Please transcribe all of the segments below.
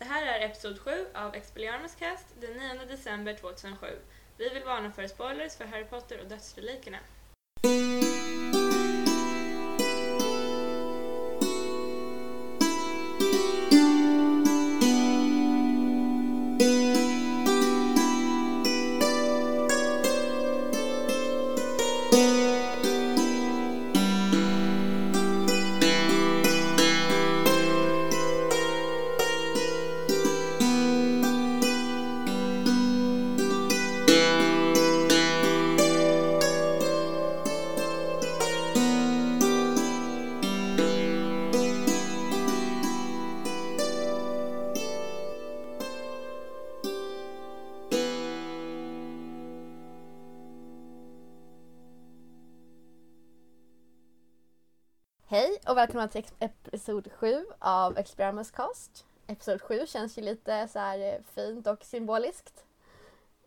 Det här är episod 7 av Expelliarmus Cast den 9 december 2007. Vi vill varna för spoilers för Harry Potter och dödsrelikerna. Välkomna till episod 7 av Experimus Cast. Episod 7 känns ju lite så här eh, fint och symboliskt.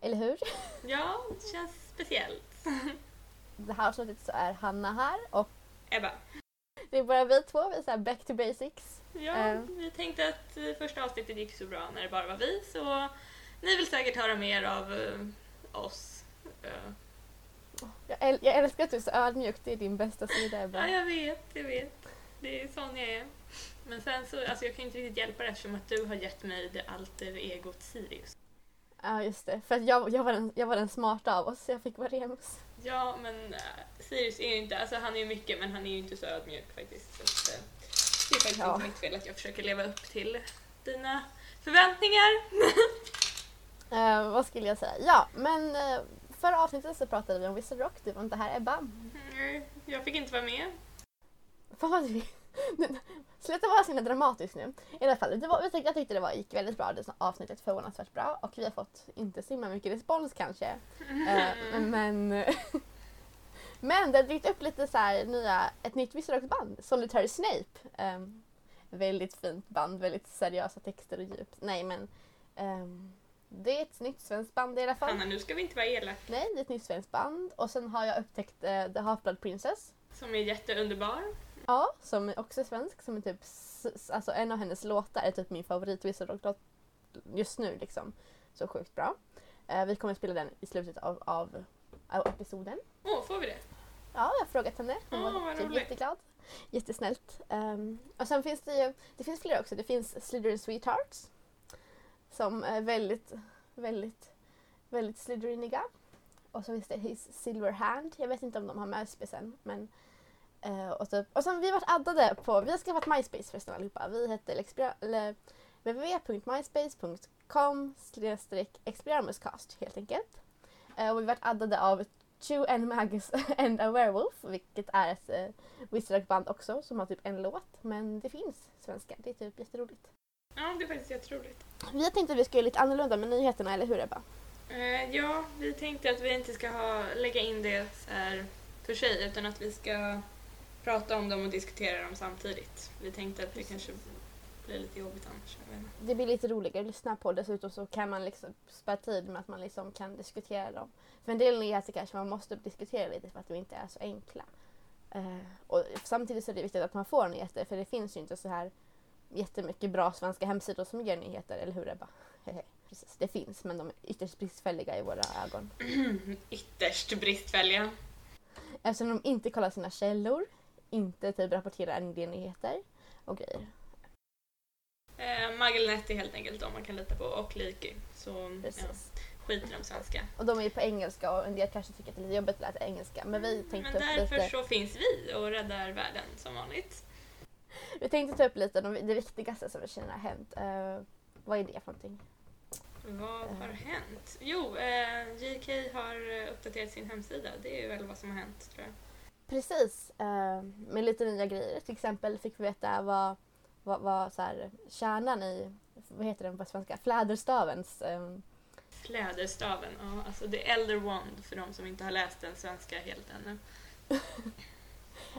Eller hur? Ja, det känns speciellt. Det här avsnittet så är Hanna här och Ebba. det är bara vi två, vi är så här back to basics. Ja, Eh. vi tänkte att eh, första avsnittet gick så bra när det bara var vi, så ni vill säkert höra mer av eh, oss. Eh, Jag, äl- jag älskar att du är så ödmjuk, det är din bästa sida Ja, Ebba. jag vet, jag vet. Det är sån jag är. Men sen så, alltså jag kan inte riktigt hjälpa det eftersom att du har gett mig det alter egot Sirius. Ja just det, för att jag, jag, var den, jag var den smarta av oss jag fick vara Remus. Ja, men äh, Sirius är ju inte, alltså han är ju mycket men han är ju inte så ödmjuk faktiskt. Så att, äh, det är faktiskt Ja. inte mitt fel att jag försöker leva upp till dina förväntningar. Eh, vad skulle jag säga? Ja, men uh, förra avsnittet så pratade vi om Wizard Rock, du var inte här Ebba. Mm, Jag fick inte vara med. Fan vad vi... Sluta vara så dramatisk nu. I alla fall, det var, jag, tyckte, det var, gick väldigt bra. Det avsnittet förvånansvärt bra och vi har fått inte så himla mycket respons kanske. Eh, men men det har dykt upp lite så här nya, ett nytt Wizardogs-band, Solitary Snape. Um, väldigt fint band, väldigt seriösa texter och djup. Nej men ehm, det är ett nytt svenskt band i alla fall. Hanna, nu ska vi inte vara elaka. Nej, det är ett nytt svenskt band. Och sen har jag upptäckt eh, The Half-Blood Princess. Som är jätteunderbar. Ja, som är också svensk. Som är typ, alltså en av hennes låtar är typ min favorit Wizard just nu liksom. Så sjukt bra. Eh, vi kommer att spela den i slutet av, av, av episoden. Åh, får vi det? Ja, jag har frågat henne. Hon Åh, var typ jätteglad. Jättesnällt. Um, och sen finns det ju, det finns fler också. Det finns Slytherin Sweethearts. Som är väldigt, väldigt, väldigt Slytheriniga. Och så finns det His Silver Hand. Jag vet inte om de har MySpace än. Men, eh, och, typ, och sen vi varit addade på, vi har skaffat MySpace förresten allihopa. Vi heter www.myspace.com experiarmuscast helt enkelt. Eh, och vi har varit addade av Two and Magus and a Werewolf, vilket är ett eh, Wizard-band också som har typ en låt. Men det finns svenska, det är typ jätteroligt. Ja, det är faktiskt jätteroligt. Vi har tänkt att vi ska göra lite annorlunda med nyheterna, eller hur Ebba? Eh, ja, vi tänkte att vi inte ska ha, lägga in det så här för sig utan att vi ska prata om dem och diskutera dem samtidigt. Vi tänkte att det kanske blir lite jobbigt annars. Det blir lite roligare att lyssna på dessutom så kan man liksom spara tid med att man liksom kan diskutera dem. För en del nyheter kanske man måste diskutera lite för att de inte är så enkla. Eh, och samtidigt så är det viktigt att man får nyheter för det finns ju inte så här jättemycket bra svenska hemsidor som ger nyheter, eller hur Ebba? Precis, det finns men de är ytterst bristfälliga i våra ögon. Ytterst bristfälliga. Eftersom de inte kollar sina källor, inte typ rapporterar ND-nyheter och grejer. Eh, Magelnet är helt enkelt de man kan lita på och Leaky. Så ja, Precis. skit i de svenska. Och de är ju på engelska och en del kanske tycker att det är lite jobbigt att läsa engelska. Men vi tänkte Men därför lite, så finns vi och räddar världen som vanligt. vi tänkte ta upp lite de, det viktigaste som vi känner har hänt. Eh, vad är det för någonting? Vad Eh. har hänt? Jo, eh, JK har eh, uppdaterat sin hemsida. Det är väl vad som har hänt tror jag. Precis, eh, med lite nya grejer. Till exempel fick vi veta vad, vad, vad så här, kärnan i, vad heter den på svenska, fläderstavens eh, Fläderstaven, ja, alltså The Elder Wand för de som inte har läst den svenska helt ännu.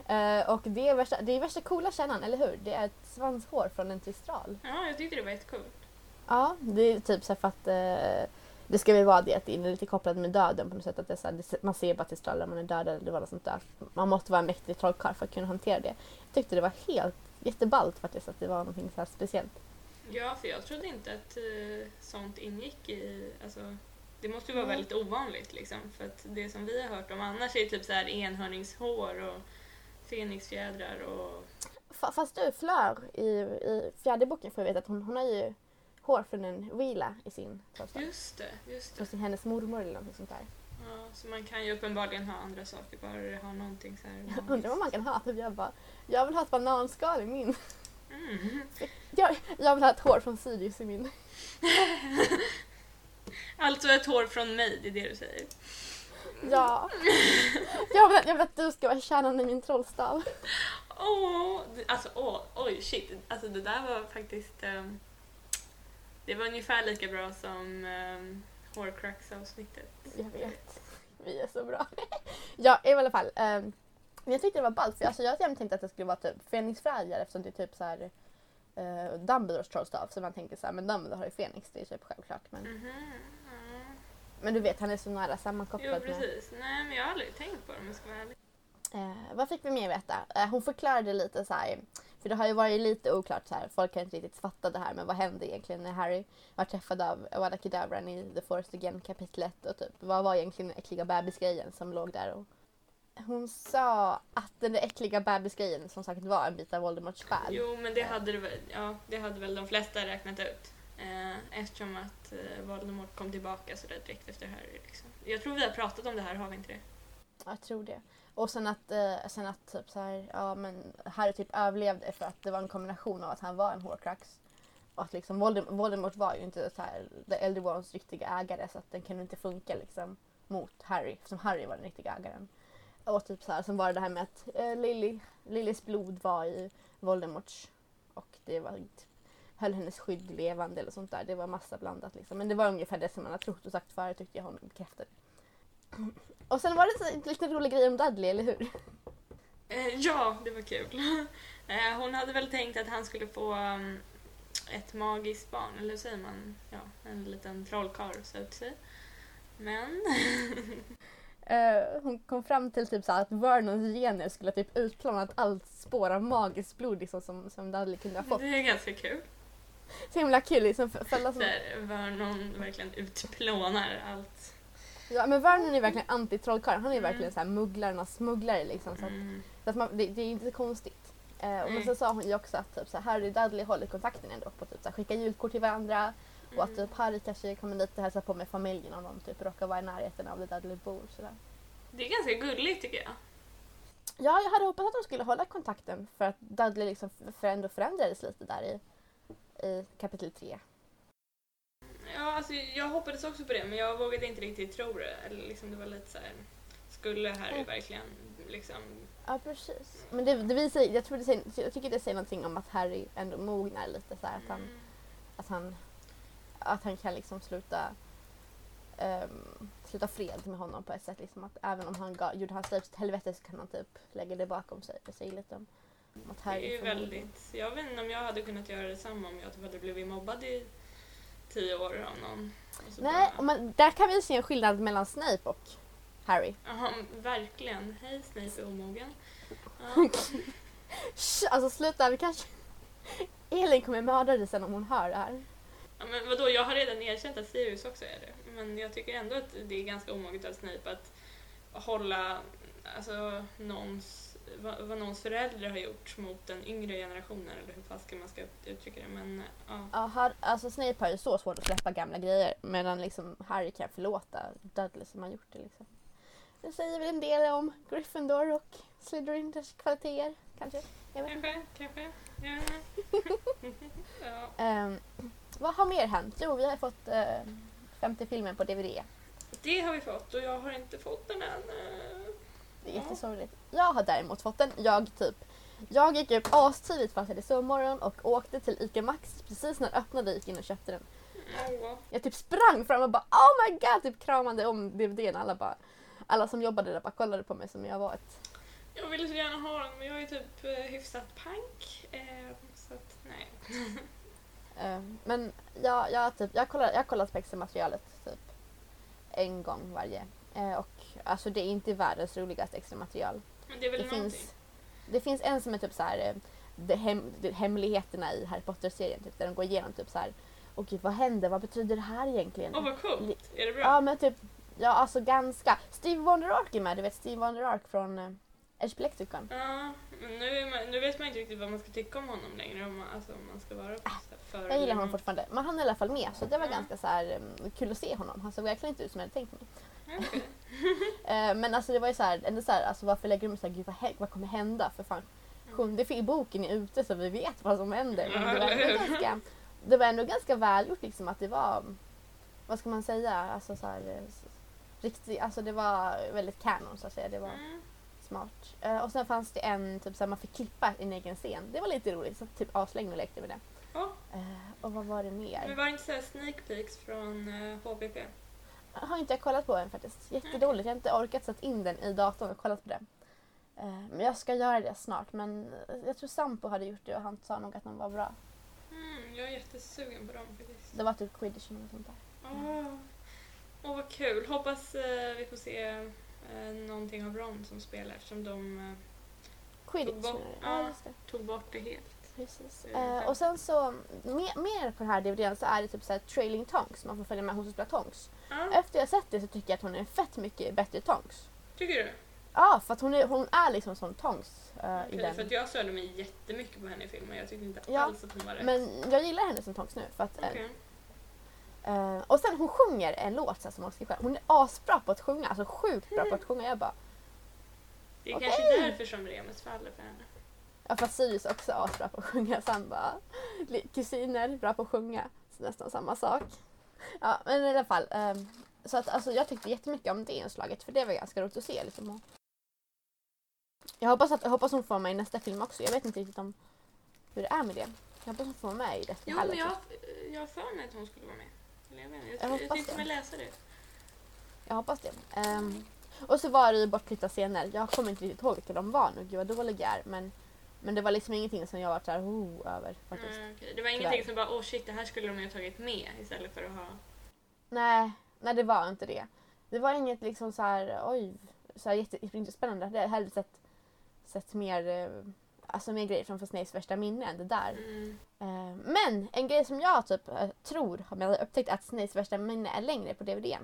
eh, och det är, värsta, det är värsta coola kärnan, eller hur? Det är ett svanshår från en tristral. Ja, jag tyckte det var jättecoolt. Ja, det är typ så för att eh, det ska väl vara det att det är lite kopplat med döden på något sätt. Att det så här, det, man ser bara tristraler när man är död eller vad sånt där. Man måste vara en mäktig trollkarl för att kunna hantera det. Jag tyckte det var helt jätteballt faktiskt att det var någonting så här speciellt. Ja, för jag trodde inte att eh, sånt ingick i... Alltså, det måste ju vara Nej. väldigt ovanligt liksom. För att det som vi har hört om annars är typ så här enhörningshår och fenixfjädrar och... Fa- Fast du, Flör i, i fjärde boken får vi veta att hon, hon har ju hår från en vila i sin trollstav. Just det, just det. Sin- hennes mormor eller något sånt där. Ja, så man kan ju uppenbarligen ha andra saker, bara det har någonting så här... Jag undrar vad man kan ha. Typ jag bara, jag vill ha ett bananskal i min. Mm. Jag, jag vill ha ett hår från Sirius i min. Alltså ett hår från mig, det är det du säger. Ja. Jag vill, jag vill att du ska vara kärnan i min trollstav. Åh, det- alltså åh, oj shit. Alltså det där var faktiskt... ehm, det var ungefär lika bra som um, Horcrux-avsnittet. Jag vet. Vi är så bra. Ja, i alla fall. ehm, men jag tyckte det var ballt alltså, jag hade tänkt att det skulle vara typ Fenixfärger eftersom det är typ så här uh, Dumbledores trollstav. Så man tänker så här, men Dumbledore har ju Fenix, det är typ självklart. Men, Mhm, ja. men du vet, han är så nära Jo, sammankopplad med... precis. Nej, men jag har aldrig tänkt på det om jag ska vara ärlig. Eh, vad fick vi mer veta? Eh, hon förklarade lite så här, för det har ju varit lite oklart så här, folk har inte riktigt fattat det här men vad hände egentligen när Harry var träffad av Avada Kedavran i The Forest Again kapitlet och typ vad var egentligen den äckliga bebisgrejen som låg där och hon sa att den där äckliga bebisgrejen som sagt var en bit av Voldemorts själ. Jo, men det hade, det väl, ja, det hade väl de flesta räknat ut. Eh, eftersom att eh, Voldemort kom tillbaka sådär direkt efter Harry. Liksom. Jag tror vi har pratat om det här, har vi inte det? Jag tror det. Och sen att, eh, sen att typ så här, ja men Harry typ överlevde för att det var en kombination av att han var en horcrux och att liksom Voldemort, Voldemort var ju inte så här The Elder Wands riktiga ägare så att den kunde inte funka liksom mot Harry som Harry var den riktiga ägaren. Och typ så här, sen var det det här med att eh, Lily, Lillys blod var i Voldemorts och det var typ, höll hennes skydd levande eller sånt där. Det var massa blandat liksom. Men det var ungefär det som man har trott och sagt förut tyckte jag hon bekräftade. Och sen var det en lite rolig grej om Dudley, eller hur? Eh, ja, det var kul. Eh, hon hade väl tänkt att han skulle få um, ett magiskt barn, eller hur säger man? Ja, en liten trollkarl så att säga. Men... Eh, hon kom fram till typ så att Vernons gener skulle typ utplånat allt spår av magiskt blod liksom, som, som Dudley kunde ha fått. Det är ganska kul. Så himla kul liksom. För, för alla som, Där Vernon verkligen utplånar allt. Ja, men Vernon är verkligen anti-trollkarl. Han är Mm. verkligen så här mugglarnas smugglare liksom. Så att, Mm. så att man, det, det är inte så konstigt. Eh, och men Nej. så sa hon ju också att typ, så här, Harry och Dudley håller kontakten ändå på typ, så här, skicka julkort till varandra. Och att Mm. typ Harry kanske kommer dit och hälsar på med familjen om de typ råkar vara i närheten av där Dudley bor. Sådär. Det är ganska gulligt tycker jag. Ja, jag hade hoppats att de skulle hålla kontakten för att Dudley liksom för ändå förändrades lite där i, i kapitel 3. Ja, alltså, jag hoppades också på det men jag vågade inte riktigt tro det. Eller liksom, det var lite så här. Skulle Harry verkligen liksom... Ja, precis. Men det, det visar, jag, tror det säger, jag tycker det säger någonting om att Harry ändå mognar lite. Så här, att, han, Mm. att, han, att han kan liksom sluta, ehm, sluta fred med honom på ett sätt. Liksom att även om han gav, gjorde hans liv till helvete så kan han typ lägga det bakom sig. Det säger lite om, att Det Harry är ju väldigt... Jag vet inte om jag hade kunnat göra detsamma om jag typ hade blivit mobbad i tio år av någon. Nej, bara- men där kan vi se en skillnad mellan Snape och Harry. Jaha, verkligen. Hej Snape är omogen. Ja. Alltså sluta, vi kanske... Elin kommer mörda dig sen om hon hör det här. Ja, men vadå, jag har redan erkänt att Sirius också är det. Men jag tycker ändå att det är ganska omoget av Snape att hålla alltså, någons, vad, vad någons föräldrar har gjort mot den yngre generationen eller hur fasiken man ska uttrycka det. Men ja. Ja, har, alltså Snape har ju så svårt att släppa gamla grejer medan liksom Harry kan förlåta Dudley som har gjort det. Liksom. Det säger väl en del om Gryffindor och Slytherins kvaliteter kanske. Kanske, kanske. Ja. ja. Ehm, vad har mer hänt? Jo, vi har fått uh, femte filmen på DVD. Det har vi fått och jag har inte fått den än. Det är jättesorgligt. Jag har däremot fått den. Jag typ jag gick upp astidigt fast det är sovmorgon och åkte till ICA Maxi precis när det öppnade gick in och köpte den. Jag typ sprang fram och bara oh my god typ kramade om DVDn. Alla, bara, alla som jobbade där bara kollade på mig som jag var ett... Jag ville så gärna ha den men jag är typ eh, hyfsat pank. Eh, så att nej. eh, men jag, jag, typ, jag, kollar, jag kollat på extra materialet typ en gång varje. Eh, och alltså det är inte världens roligaste extra material. Men det är väl Det någonting. finns, det finns en som är typ så här. eh, hem, hemligheterna i Harry Potter-serien. Typ, där de går igenom typ så här. Och gud, vad händer? Vad betyder det här egentligen? Åh vad coolt! Är det bra? Ja men typ, ja alltså ganska. Steve Wonder Ark är med, du vet Steve Wonder Ark från uh, Edge Ja, men nu, man, nu vet man inte riktigt vad man ska tycka om honom längre. Om man, alltså, om man ska vara för Jag gillar honom fortfarande. Men han är i alla fall med så det var mm. ganska så här, um, kul att se honom. Han såg verkligen inte ut som jag hade tänkt mig. Okay. Uh, men alltså det var ju så här, ändå så här, alltså varför lägger de så här, gud vad, vad kommer hända? För fan, sjunde boken är ute så vi vet vad som händer. Men det var ändå ganska, det var ändå ganska välgjort liksom att det var, vad ska man säga, alltså så här, eh, riktigt, alltså det var väldigt kanon så att säga. Det var, mm. Smart. Uh, och sen fanns det en, typ såhär, man fick klippa en egen scen. Det var lite roligt, så typ aslänge och lekte med det. Oh. Uh, och vad var det mer? Men var det inte såhär sneak peeks från uh, eh, HBP? Har inte jag kollat på än faktiskt. Jättedåligt. Jag har inte orkat sätta in den i datorn och kollat på det. Uh, men jag ska göra det snart. Men jag tror Sampo hade gjort det och han sa nog att den var bra. Mm, jag är jättesugen på dem faktiskt. Det var typ quidditch eller något sånt där. Åh, oh. oh, vad kul. Hoppas vi får se eh, någonting av Ron som spelar eftersom de eh, tog, bort, ja, tog bort det helt. Precis. Eh, och sen så, mer, mer på den här DVDn så är det typ så här trailing Tonks, man får följa med hon som spelar Tonks. Ja. Efter jag sett det så tycker jag att hon är fett mycket bättre Tonks. Tycker du? Ja, för att hon är, hon är liksom som Tonks uh, okay, i den. För att jag störde mig jättemycket på henne i filmen. Jag tyckte inte ja, alls att hon var rätt. Men jag gillar henne som Tonks nu. För att, okay. Uh, och sen hon sjunger en låt så här, som hon ska själv. Hon är asbra på att sjunga, alltså sjukt bra på att sjunga. Jag bara... Det är okay. kanske därför som Remus faller för henne. Ja fast Sirius också asbra på att sjunga så han bara... Kusiner, bra på att sjunga. Så nästan samma sak. Ja men i alla fall. Um, så att alltså, jag tyckte jättemycket om det inslaget för det var ganska roligt att se liksom. Jag hoppas, att, jag hoppas hon får med i nästa film också. Jag vet inte riktigt om hur det är med det. Jag hoppas hon får vara med i det. Jo men jag, jag har för mig att hon skulle vara med. Jag, jag, jag, jag tänkte väl läsa det. Jag hoppas det. Um, och så var det ju bortklippta scener. Jag kommer inte riktigt ihåg vilka de var nu. Gud vad dålig jag är. Men, men det var liksom ingenting som jag var såhär oh, över faktiskt. Mm, okay. Det var ingenting Tyvärr. som bara oh shit det här skulle de ju ha tagit med istället för att ha... Nej, nej det var inte det. Det var inget liksom så här oj, så här jättespännande. Det hade sett, sett mer eh, alltså mer grejer från Snakes värsta minne än det där. Mm. Uh, men en grej som jag typ uh, tror har upptäckt att Snakes värsta minne är längre på DVD.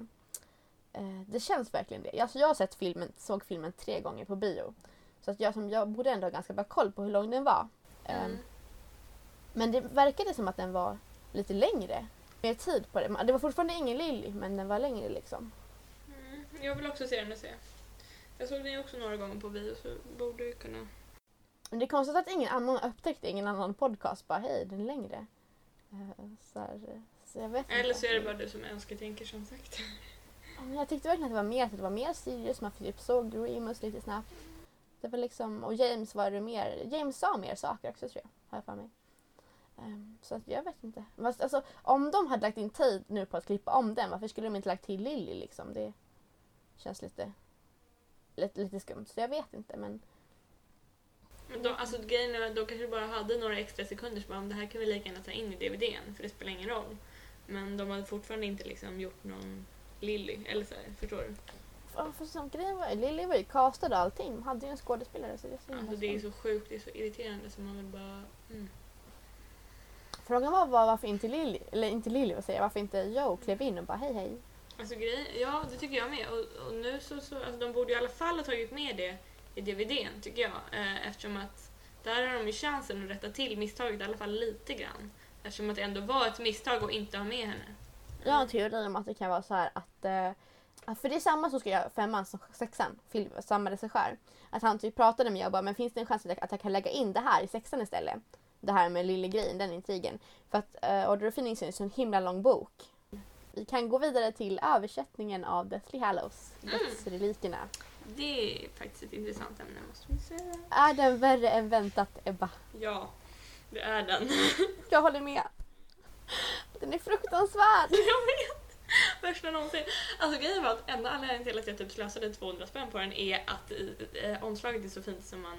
Eh, det känns verkligen det. Alltså jag har sett filmen, såg filmen tre gånger på bio. Så att jag, som, jag borde ändå ha ganska bra koll på hur lång den var. Mm. Men det verkade som att den var lite längre. Mer tid på det. Det var fortfarande ingen Lily men den var längre liksom. Mm. Jag vill också se den och se. Jag såg den ju också några gånger på bio så borde kunna men det är konstigt att ingen annan upptäckte, ingen annan podcast bara hej, den är längre. Uh, så, här, så jag vet Eller så är det bara du som önsketänker som sagt. jag tyckte verkligen att det var mer, att det var mer seriöst, man typ såg Remus lite snabbt. Det var liksom, och James var det mer, James sa mer saker också tror jag, har jag för mig. Um, så att jag vet inte. Alltså, om de hade lagt in tid nu på att klippa om den, varför skulle de inte lagt till Lilly liksom? Det känns lite, lite, lite skumt. Så jag vet inte men men de, alltså, grejen är att de kanske bara hade några extra sekunder som bara, det här kan vi lika gärna ta in i DVDn för det spelar ingen roll. Men de hade fortfarande inte liksom gjort någon Lilly, eller så här, förstår du? För som grejen var Lilly var ju castad och allting. De hade ju en skådespelare så det är så alltså, det är så sjukt, det är så irriterande så man vill bara... Mm. Frågan var varför inte Lilly, eller inte Lilly vad säger jag, varför inte Joe klev in och bara hej hej. Alltså grejen, ja det tycker jag med. Och, och nu så, så alltså, de borde i alla fall ha tagit med det i DVDn tycker jag. Eh, eftersom att där har de ju chansen att rätta till misstaget i alla fall lite grann. Eftersom att det ändå var ett misstag att inte ha med henne. Jag har en teori om att det kan vara så här att eh, för det är samma som ska göra femman som sexan, film, samma regissör. Att han typ pratade med mig och bara, men finns det en chans att jag, kan lägga in det här i sexan istället? Det här med lille grejen, den intrigen. För att uh, Order of Phoenix är en så himla lång bok. Vi kan gå vidare till översättningen av Deathly Hallows, mm. dödsrelikerna. Det är faktiskt ett intressant ämne måste man säga. Är den värre än väntat Ebba? Ja, det är den. Jag håller med. Den är fruktansvärd. Jag vet. Värsta någonsin. Alltså grejen var att enda anledningen till att jag typ slösade 200 spänn på den är att eh, omslaget är så fint som man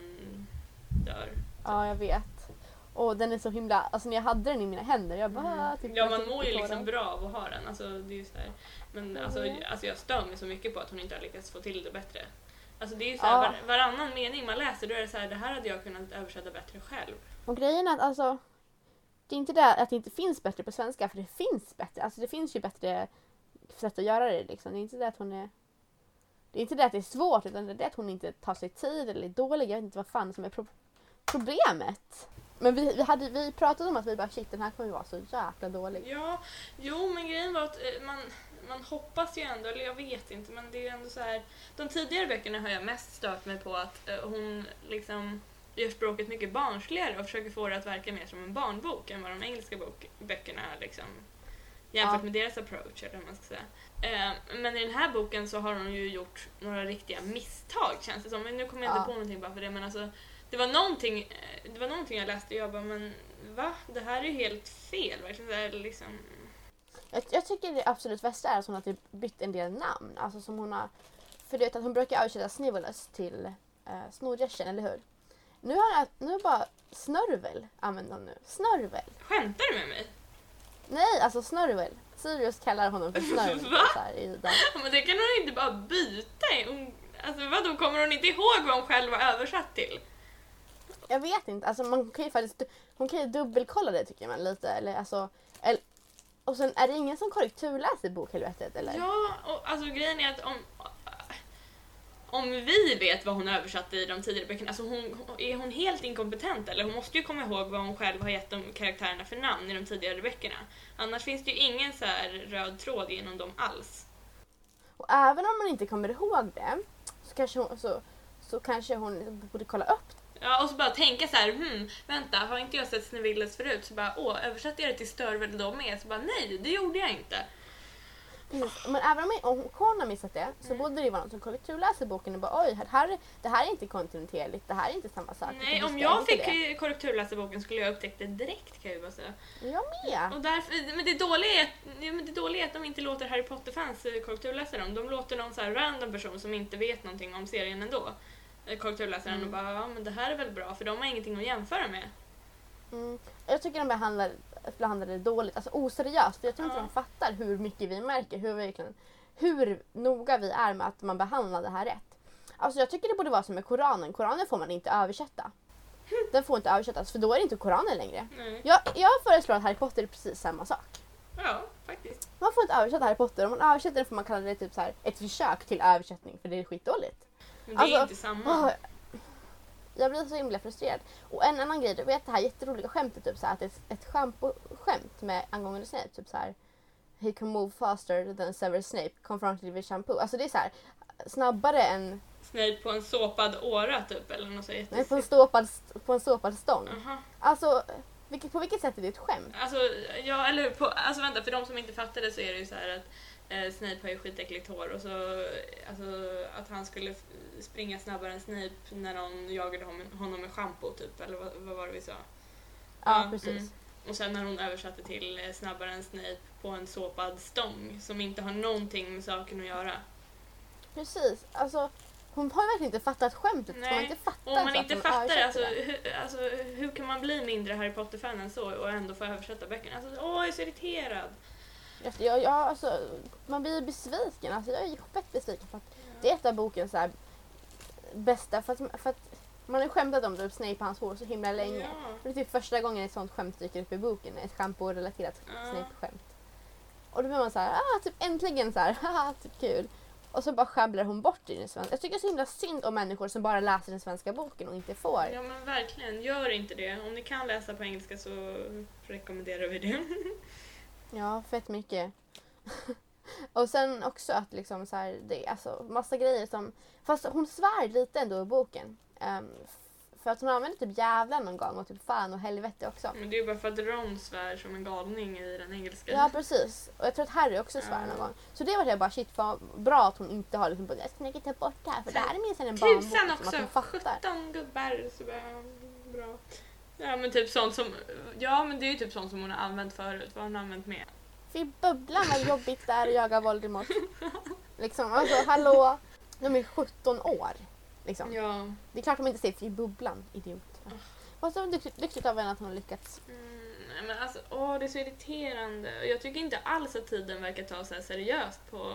dör. Ja, jag vet. Och den är så himla, alltså när jag hade den i mina händer, jag bara... Mm. Typ, ja, man mår ju liksom bra av att ha den. Alltså, det är ju så här. Men mm. alltså, alltså jag stör mig så mycket på att hon inte har lyckats få till det bättre. Alltså det är ju så här, var, varannan mening man läser då är det så här, det här hade jag kunnat översätta bättre själv. Och grejen är att alltså, det är inte det att det inte finns bättre på svenska, för det finns bättre. Alltså det finns ju bättre sätt att göra det liksom. Det är inte det att hon är... Det är inte det att det är svårt, utan det är det att hon inte tar sig tid eller är dålig. Jag vet inte vad fan som är pro- problemet. Men vi, vi, hade, vi pratade om att vi bara shit den här kommer ju vara så jäkla dålig. Ja, jo men grejen var att eh, man, man hoppas ju ändå, eller jag vet inte, men det är ju ändå så här. De tidigare böckerna har jag mest stört mig på att eh, hon liksom gör språket mycket barnsligare och försöker få det att verka mer som en barnbok än vad de engelska bok, böckerna liksom jämfört Ja. med deras approach eller vad man ska säga. Eh, men i den här boken så har hon ju gjort några riktiga misstag känns det som. Men nu kommer jag inte Ja. på någonting bara för det men alltså det var någonting, eh, det var någonting jag läste och jag bara men va? Det här är ju helt fel verkligen. Så här, liksom. Jag, jag tycker det absolut värsta är att hon har typ bytt en del namn. Alltså som hon har... För du vet att hon brukar översätta Snivelus till uh, Snorgärsen, eller hur? Nu har jag, nu bara Snörvel använder hon nu. Snörvel. Skämtar du med mig? Nej, alltså Snörvel. Sirius kallar honom för Snörvel. Va? så här, i den. Men det kan hon inte bara byta. Hon, alltså vadå, kommer hon inte ihåg vad hon själv har översatt till? Jag vet inte, alltså man kan ju faktiskt hon kan ju dubbelkolla det tycker man lite. Eller, alltså, eller, och sen är det ingen som korrekturläser bokhelvetet eller? Ja, och alltså grejen är att om, om vi vet vad hon har översatt i de tidigare böckerna, alltså hon, är hon helt inkompetent eller? Hon måste ju komma ihåg vad hon själv har gett de karaktärerna för namn i de tidigare böckerna. Annars finns det ju ingen så här röd tråd genom dem alls. Och även om man inte kommer ihåg det så kanske hon, så, så kanske hon borde kolla upp Ja, och så bara tänka så här, hmm, vänta, har inte jag sett Snövillets förut? Så bara, åh, översatte jag det till störvel då med? Så bara, nej, det gjorde jag inte. Precis. Men även om, om hon har missat det så borde det ju vara någon som korrekturläser boken och bara oj, här, det här är inte kontinuerligt, det här är inte samma sak. Nej, om jag fick det. korrekturläsa boken skulle jag upptäcka det direkt kan jag ju bara säga. Jag med. Och därför, men det dåliga är, men det dåliga är att de inte låter Harry Potter-fans eh, korrekturläsa dem. De låter någon så här random person som inte vet någonting om serien ändå eh, korrekturläsa den och Mm. bara ja men det här är väl bra för de har ingenting att jämföra med. Mm. Jag tycker de behandlar, behandlar det dåligt, alltså oseriöst. För jag tror inte Ja. de fattar hur mycket vi märker, hur, verkligen, hur noga vi är med att man behandlar det här rätt. Alltså jag tycker det borde vara som med Koranen. Koranen får man inte översätta. Den får inte översättas för då är det inte Koranen längre. Nej. Jag, jag föreslår att Harry Potter är precis samma sak. Ja, faktiskt. Man får inte översätta Harry Potter. Om man översätter den får man kalla det typ så här, ett försök till översättning för det är skitdåligt. Men det är Alltså, inte samma. Åh, jag blir så himla frustrerad. Och en annan grej, du vet det här jätteroliga skämtet typ så här, att det är ett schampo-skämt med angående Snape. Typ så här, He can move faster than Severus Snape confronted with shampoo. Alltså det är så här, snabbare än Snape på en såpad åra typ eller något så nej, på, en ståpad, st- på en såpad stång. Aha. Alltså, vilket, på vilket sätt är det ett skämt? Alltså, ja, eller på, alltså vänta, för de som inte fattade så är det ju så här att eh, Snape har ju skitäckligt hår och så alltså, att han skulle springa snabbare än Snape när någon jagade honom, med schampo typ, eller vad, vad var det vi sa? Ja, Ja, precis. mm. Och sen när hon översatte till eh, snabbare än Snape på en såpad stång som inte har någonting med saken att göra. Precis. Alltså, hon har verkligen inte fattat skämtet. Ska Nej. man inte fatta Och om man inte hon fattar alltså, hur, alltså hur kan man bli mindre Harry Potter-fan än så och ändå få översätta böckerna? Alltså, åh, jag är så irriterad. Jag, jag, jag, alltså, man blir besviken. Alltså, jag är fett besviken för att det är ett av bokens så här, bästa. För att, för att man har skämtat om typ Snape och hans hår så himla länge. Ja. Det är typ första gången ett sånt skämt dyker upp i boken. Ett schampo-relaterat Ja. Snape-skämt. Och då blir man så här, ah, typ äntligen så här, haha, typ kul. Och så bara sjabblar hon bort i den svenska. Jag tycker så himla synd om människor som bara läser den svenska boken och inte får. Ja men verkligen, gör inte det. Om ni kan läsa på engelska så rekommenderar vi det. Ja, fett mycket. och sen också att liksom så här, det är alltså massa grejer som... Fast hon svär lite ändå i boken. F- för att hon använder typ jävlar någon gång och typ fan och helvete också. Men det är ju bara för att Ron svär som en galning i den engelska. Ja precis. Och jag tror att Harry också svär Ja. någon gång. Så det var jag bara shit vad bra att hon inte har liksom bara, jag ska inte ta bort det här för det här är minsann en barnbok. Tusan liksom, också! Att hon fattar. 17 gubbar. Så bara, bra. Ja men typ sånt som, ja men det är ju typ sånt som hon har använt förut. Vad har hon använt med? Fy bubblan vad jobbigt det är att jaga Voldemort. liksom, alltså hallå. De är 17 år. Liksom. Ja. Det är klart de inte säger fy bubblan, idiot. Vad så duktigt, duktigt av henne att hon har lyckats. Mm, nej, men alltså, åh, det är så irriterande. Jag tycker inte alls att tiden verkar ta så seriöst på,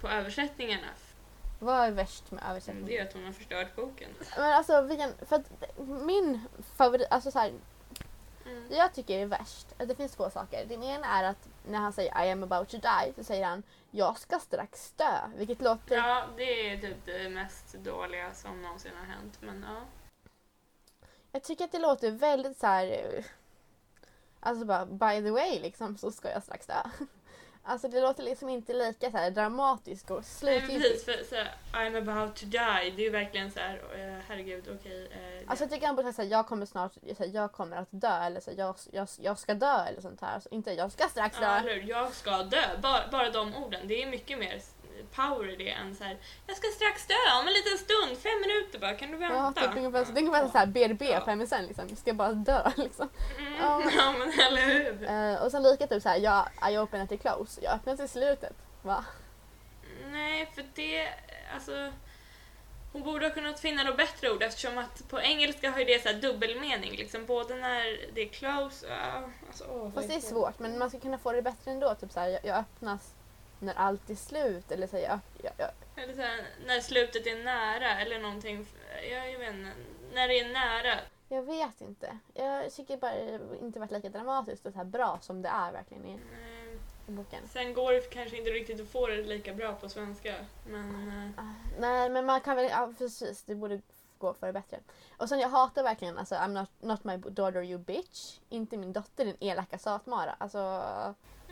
på översättningarna. Vad är värst med Mm, översättning? Det är att hon har förstört boken. Men alltså vilken, för att min favorit, alltså så här, Mm. det jag tycker är värst, det finns två saker. Den ena är att när han säger I am about to die så säger han jag ska strax dö. Vilket låter, Ja, det är typ det mest dåliga som någonsin har hänt. Men ja. jag tycker att det låter väldigt så här. alltså bara by the way liksom så ska jag strax dö. Alltså det låter liksom inte lika så här dramatiskt och Nej, slutgiltigt. precis, för så här, I'm about to die. Det är ju verkligen så här, eh, herregud, okej. eh, Alltså jag tycker han borde säga jag kommer snart, så här, jag kommer att dö eller så här, jag, jag, jag ska dö eller sånt här. Alltså, inte jag ska strax Ja, dö. eller hur? Jag ska dö. Bara, bara de orden. Det är mycket mer power i det än så här. Jag ska strax dö om en liten stund. Bara. Kan du Ja, vänta? typ ungefär, det är ungefär så här BRB Ja. på MSN liksom. Jag ska bara dö liksom. Mm, Ja. ja, men eller hur? Eh, och sen lika typ såhär, jag, I open it close. Jag öppnar till slutet. Va? Nej, för det... Alltså... Hon borde ha kunnat finna något bättre ord eftersom att på engelska har ju det så här dubbelmening. Liksom, både när det är close... Ja, alltså, vad Fast det är svårt men man ska kunna få det bättre ändå. Typ såhär, jag, jag öppnas när allt är slut. Eller säger jag, jag, jag, Eller så här, när slutet är nära eller någonting. Jag, jag vet inte. När det är nära. jag vet inte. Jag tycker bara det inte varit lika dramatiskt och så här bra som det är verkligen i, Eh, i boken. Sen går det kanske inte riktigt att få det lika bra på svenska. Men... eh, Ah, nej men man kan väl, ja precis det borde gå för det bättre. Och sen jag hatar verkligen alltså I'm not, not my daughter you bitch. Inte min dotter din elaka satmara. Alltså,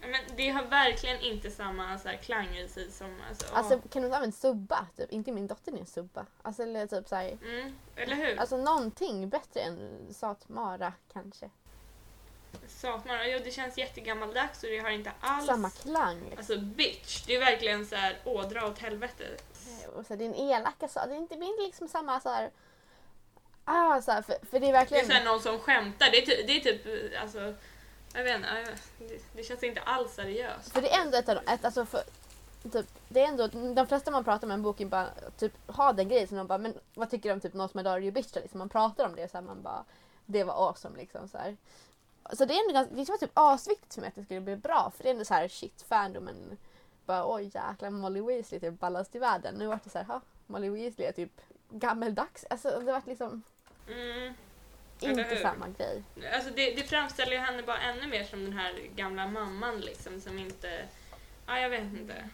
Men det har verkligen inte samma så här, klang i sig som... Alltså, alltså kan du inte använda subba? Typ? Inte min dotter din subba. Alltså eller typ såhär. mm, eller hur? Alltså någonting bättre än satmara kanske. Satmara, ja, det känns jättegammaldags och det har inte alls... Samma klang. Liksom. Alltså bitch, det är verkligen så här, åh dra åt helvete. Och så, elaka sa, det är inte, det är inte liksom samma så här. Ah, så här, för, för det är Det är verkligen... så här, någon som skämtar, det är, ty- det är typ, alltså... Jag vet inte, jag- det, det känns inte alls seriöst. För det är ändå ett, ett alltså för, typ, det är ändå, de flesta man pratar med om boken bara typ har den grejen som de bara, men vad tycker du om typ någon som är Dario Bitch liksom, man pratar om det så här, man bara, det var awesome liksom så här. Så det är ändå ganska, det var typ asviktigt för mig att det skulle bli bra för det är ändå så här shit fandomen bara oj jäklar Molly Weasley typ ballast i världen. Nu vart det så här, ha Molly Weasley är typ gammeldags. Alltså det vart liksom Mm. Inte samma grej. Alltså det, det framställer ju henne bara ännu mer som den här gamla mamman liksom som inte... Ja, jag vet inte.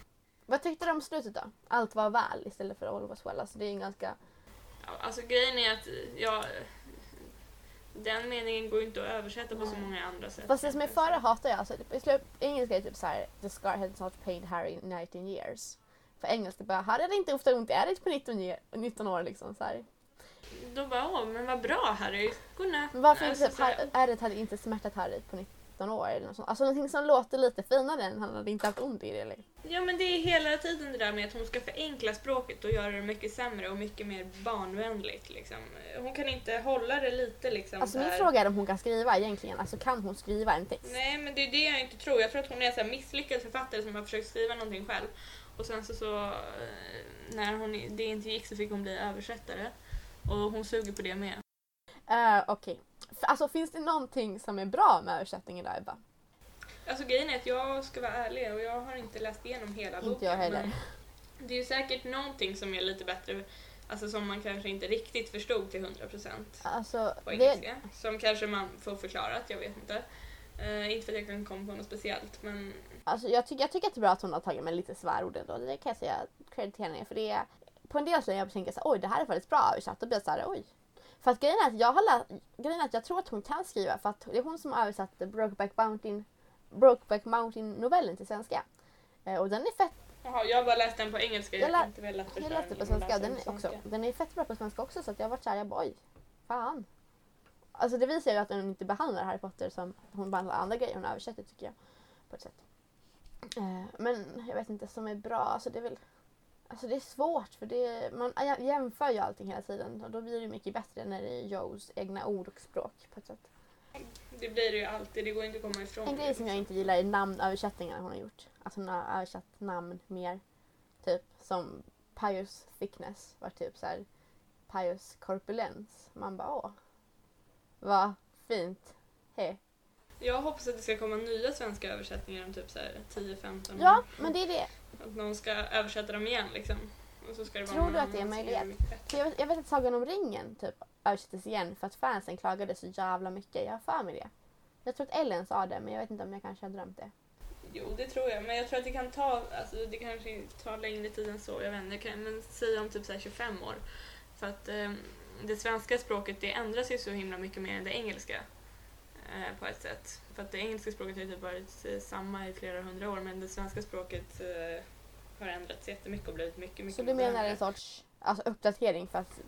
Vad tyckte du om slutet då? Allt var väl istället för all was well. Alltså det är en ganska Ja, Alltså grejen är att jag... Den meningen går ju inte att översätta på så många andra sätt. Fast det som är före hatar jag. Alltså, I slut, engelska är typ såhär The scar has not pained Harry in 19 years. För engelska bara Harry hade inte ofta ont i ärret på 19, ge- 19 år liksom så här. Då bara, åh, men vad bra Harry. Godnatt. Men varför Alltså, inte så ärret hade inte smärtat Harry på 19 år eller något sånt. Alltså någonting som låter lite finare än han hade inte haft ont i det. Eller? Ja men det är hela tiden det där med att hon ska förenkla språket och göra det mycket sämre och mycket mer barnvänligt. Liksom. Hon kan inte hålla det lite liksom Alltså så min fråga är om hon kan skriva egentligen. Alltså kan hon skriva en text? Nej men det är det jag inte tror. Jag tror att hon är en misslyckad författare som har försökt skriva någonting själv. Och sen så, så eh, när hon, det inte gick så fick hon bli översättare. Och hon suger på det med. Uh, Okej. F- Alltså finns det någonting som är bra med översättningen då Ebba? Alltså grejen är att jag ska vara ärlig och jag har inte läst igenom hela boken. Inte jag heller. Det är ju säkert någonting som är lite bättre, alltså som man kanske inte riktigt förstod till 100% Alltså, på det, engelska. Som kanske man får förklarat, jag vet inte. Eh, inte för att jag kan komma på något speciellt men Alltså jag, tycker, jag tycker att det är bra att hon har tagit med lite svärord ändå. Det kan jag säga credit till henne för det På en del ställen jag tänker så här, oj det här är faktiskt bra översatt. Då blir jag så här, oj. För att grejen är att jag har läst, grejen är att jag tror att hon kan skriva för att det är hon som har översatt Brokeback Mountain, Brokeback Mountain novellen till svenska. Eh, och den är fett, Jaha, jag har bara läst den på engelska. Jag, Jag lä- inte velat jag läste på genom att svenska, den på är, också, den är fett bra på svenska också så att jag har varit såhär, jag bara oj, fan. Alltså det visar ju att hon inte behandlar Harry Potter som hon behandlar andra grejer hon översätter tycker jag. På ett sätt. Eh, men jag vet inte, som är bra, alltså det är väl Alltså det är svårt för det, man jä- jämför ju allting hela tiden och då blir det mycket bättre när det är Joes egna ord och språk på ett sätt. Det blir det ju alltid, det går inte att komma ifrån. En grej som jag liksom. inte gillar är namnöversättningarna hon har gjort. Att hon har översatt namn mer. Typ som Pius Thickness var typ så här Pius Corpulens. Man bara åh. Vad fint. Hej. Jag hoppas att det ska komma nya svenska översättningar om typ så här 10-15 Ja, år. men det är det. Att någon ska översätta dem igen liksom. Tror du att det är möjligt? För jag, vet, jag vet att Sagan om ringen typ översattes igen för att fansen klagade så jävla mycket. Jag har för mig det. Jag tror att Ellen sa det men jag vet inte om jag kanske har drömt det. Jo, det tror jag. Men jag tror att det kan ta, alltså det kanske tar längre tid än så. Jag vet inte, kan men säga om typ så här 25 år. För att eh, det svenska språket det ändras ju så himla mycket mer än det engelska. Eh, på ett sätt. För att det engelska språket har ju typ varit eh, samma i flera hundra år men det svenska språket eh, har ändrats jättemycket och blivit mycket, mycket Så du menar en sorts alltså, uppdatering för att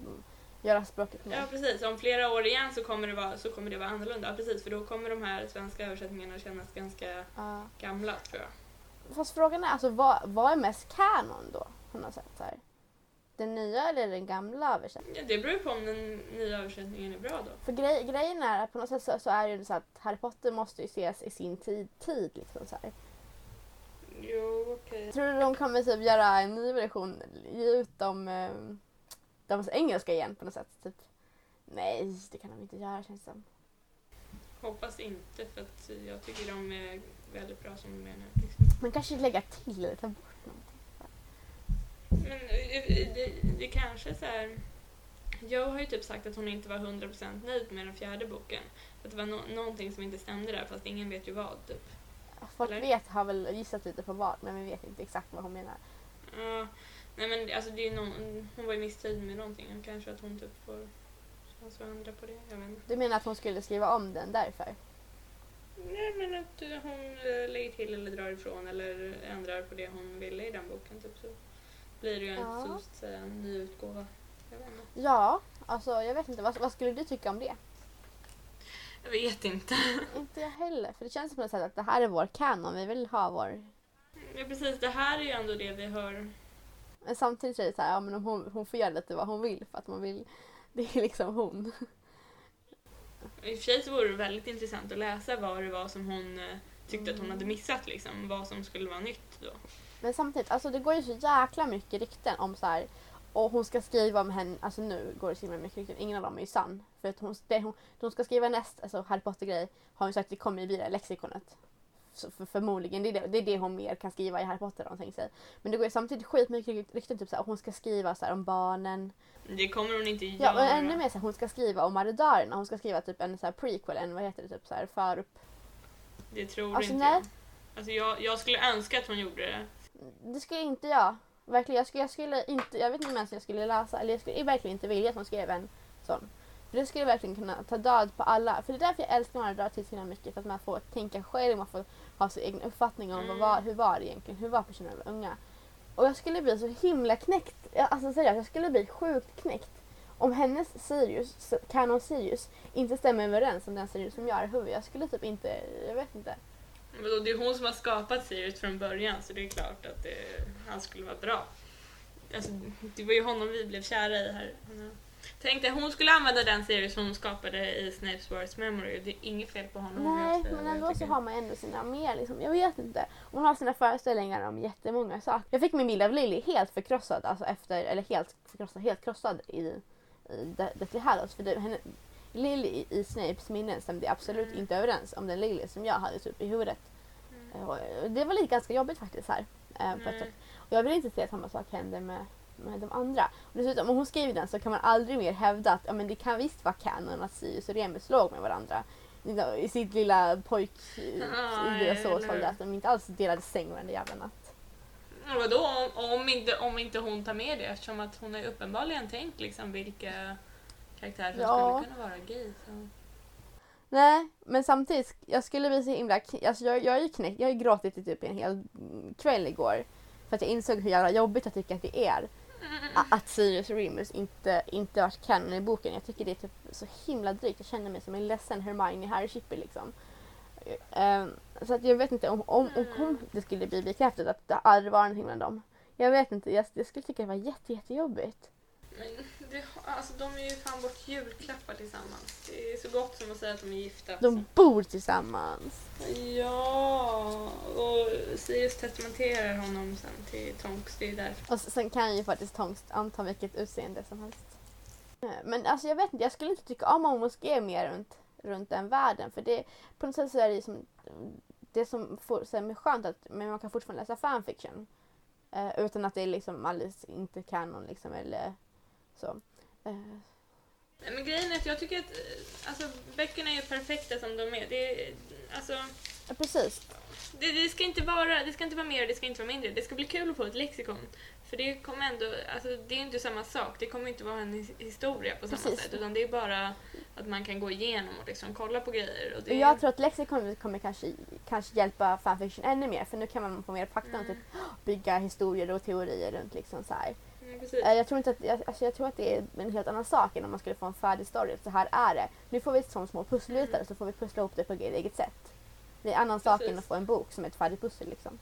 göra språket mer? Ja precis, om flera år igen så kommer det vara, så kommer det vara annorlunda. Ja, precis, för då kommer de här svenska översättningarna kännas ganska Ja. gamla tror jag. Fast frågan är alltså vad, vad är mest kanon då? På något sätt, så här? Den nya eller den gamla översättningen? Ja, det beror på om den nya översättningen är bra då. För grej, grejen är att på något sätt så, så är det ju så att Harry Potter måste ju ses i sin tid. tid liksom, så här. Jo, okej. Tror du de kommer typ göra en ny version, ge ut dem, eh, de engelska igen på något sätt? Typ? Nej, det kan de inte göra känns det som. Hoppas inte för att jag tycker de är väldigt bra som de är nu. Liksom. Man kanske lägga till ta någonting. Men eh, det, det kanske så här... Jag har ju typ sagt att hon inte var 100% nöjd med den fjärde boken. Att det var no- någonting som inte stämde där fast ingen vet ju vad. Typ. Folk Eller? vet, har väl gissat lite på vad, men vi vet inte exakt vad hon menar. Ja, nej men alltså det är någon, hon var ju missnöjd med någonting. Kanske att hon typ får chans att ändra på det. Jag vet inte. Du menar att hon skulle skriva om den därför? Nej men att eh, hon eh, lägger till eller drar ifrån eller ändrar på det hon ville i den boken. Typ så blir det ju en Ja. så att säga, en ny utgåva. Jag vet inte. Ja, alltså jag vet inte. Vad, vad skulle du tycka om det? Jag vet inte. Inte jag heller. För det känns som att det här är vår kanon. Vi vill ha vår... Ja, precis, det här är ju ändå det vi hör. Men samtidigt är det så här, ja, men om hon, hon får göra lite vad hon vill för att man vill... Det är liksom hon. I och för sig så vore det väldigt intressant att läsa vad det var som hon eh, tyckte att hon hade missat. Liksom, vad som skulle vara nytt då. Men samtidigt, alltså det går ju så jäkla mycket rykten om så här. Och hon ska skriva om henne, alltså nu går det så himla mycket rykten, ingen av dem är ju sann. För att hon, det hon, hon ska skriva näst, alltså Harry Potter-grej, har hon sagt det kommer ju här lexikonet. Så för, förmodligen, det är det, det är det hon mer kan skriva i Harry Potter hon tänkt sig. Men det går ju samtidigt skitmycket rykten, typ så här, hon ska skriva så här, om barnen. Det kommer hon inte göra. Ja, men ännu mer så här, hon ska skriva om maridarerna, hon ska skriva typ en så här prequel, en vad heter det, typ så här förupp... Det tror Alltså, inte nej. jag. Alltså jag. Jag skulle önska att hon gjorde det. Det skulle inte jag. Verkligen, jag skulle, jag skulle inte, jag vet inte ens om jag skulle läsa, eller jag skulle verkligen inte vilja att hon skrev en sån. För det skulle verkligen kunna ta död på alla. För det är därför jag älskar Maradar till så mycket. För att man får tänka själv, man får ha sin egen uppfattning om vad Mm. var, hur var det egentligen, hur var personerna var unga. Och jag skulle bli så himla knäckt, alltså seriöst, jag skulle bli sjukt knäckt. Om hennes Sirius, Canon Sirius, inte stämmer överens om den Sirius som jag har i huvudet. Jag skulle typ inte, jag vet inte. Men då, det är hon som har skapat Sirius från början så det är klart att det, han skulle vara bra. Alltså, det var ju honom vi blev kära i här. Tänk dig, hon skulle använda den Sirius hon skapade i Snapes Worst Memory. Det är inget fel på honom. Nej, men ändå så har man ändå sina mer liksom, jag vet inte. Hon har sina föreställningar om jättemånga saker. Jag fick min bild av Lily helt förkrossad, alltså efter, eller helt förkrossad, helt krossad i, i De- Deathly Hallows. För det, henne, Lily i, Snapes minnen stämde absolut Mm. inte överens om den Lily som jag hade typ i huvudet. Mm. Och Det var lite ganska jobbigt faktiskt här. eh, På ett sätt. Och jag vill inte se att samma sak händer med, med de andra. Och dessutom, om hon skriver den så kan man aldrig mer hävda att ja, men det kan visst vara canon att Sirius och Remus låg med varandra. I sitt lilla pojk Ja, i deras sovsal att de inte alls delade säng varenda jävla natt. Och vadå om, om, inte, om inte hon tar med det eftersom att hon är uppenbarligen tänkt liksom vilka karaktärer som Ja. skulle kunna vara gay. Så. Nej, men samtidigt, jag skulle bli så himla... Alltså jag, jag, är ju knäckt, jag har ju gråtit i typ en hel kväll igår. För att jag insåg hur jävla jobbigt jag tycker att det är. a- Att Sirius Remus inte, inte varit canon i boken. Jag tycker det är typ så himla drygt. Jag känner mig som en ledsen Hermione Harry Chipper liksom. Ehm, så att jag vet inte om, om, om, om det skulle bli bekräftat att det aldrig var någonting mellan dem. Jag vet inte, jag, jag skulle tycka det var jätte, jättejobbigt. Men det, alltså, de är ju fan bort julklappar tillsammans. Det är så gott som att säga att de är gifta. alltså. De bor tillsammans. Ja, och Sirius testamenterar honom sen till Tonks. Det är därför. Och sen kan ju faktiskt Tonks anta vilket utseende som helst. Eh, Men alltså jag vet inte, jag skulle inte tycka om om skrev mer runt, runt den världen. För det, på något sätt så är det som det som får, så här, är skönt att men man kan fortfarande läsa fanfiction. Eh, utan att det är liksom alldeles inte kanon liksom eller så. Eh, Men grejen är att jag tycker att eh, alltså, böckerna är perfekta som de är. Det, alltså, ja, precis. det, det, ska inte vara, det ska inte vara mer och det ska inte vara mindre. Det ska bli kul att få ett lexikon. För det kommer ändå, alltså, det är inte samma sak. Det kommer inte vara en his- historia på samma Precis. sätt. Utan det är bara att man kan gå igenom och liksom kolla på grejer. Och det, Och jag tror att lexikon kommer kanske, kanske hjälpa fanfiction ännu mer för nu kan man få mer fakta och Mm. typ bygga historier och teorier runt liksom så här. Precis. Eh, Jag tror, inte att, jag, alltså jag tror att det är en helt annan sak än om man skulle få en färdig story. Så här är det. Nu får vi som små pusselbitar Mm. så får vi pussla ihop det på ett eget sätt. Det är en annan sak än Precis. att få en bok som är ett färdigt pussel liksom.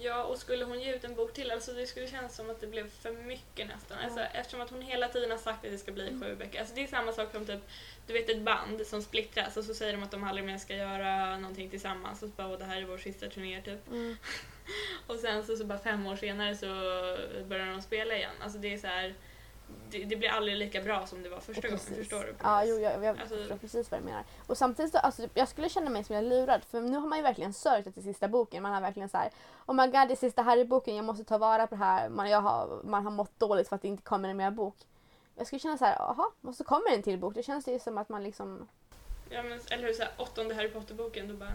Ja, och skulle hon ge ut en bok till, alltså det skulle kännas som att det blev för mycket nästan. Alltså, eftersom att hon hela tiden har sagt att det ska bli sju böcker. Alltså det är samma sak som typ, du vet ett band som splittras och så säger de att de aldrig mer ska göra någonting tillsammans och så bara, "Åh, det här är vår sista turné typ. Och sen så, så bara fem år senare så börjar de spela igen. Alltså det är så här, det, det blir aldrig lika bra som det var första gången, förstår du? Ja, jo, jag, jag Alltså- förstår precis vad du menar. Och samtidigt så, alltså, jag skulle känna mig som jag lurad för nu har man ju verkligen sörjt efter sista boken. Man har verkligen så här, oh my god det är sista Harry-boken, jag måste ta vara på det här. Man, jag har, man har mått dåligt för att det inte kommer en mer bok. Jag skulle känna så här, jaha, och så kommer en till bok. Det känns ju som att man liksom, Ja, men, eller hur, så här, åttonde Harry Potter-boken, då bara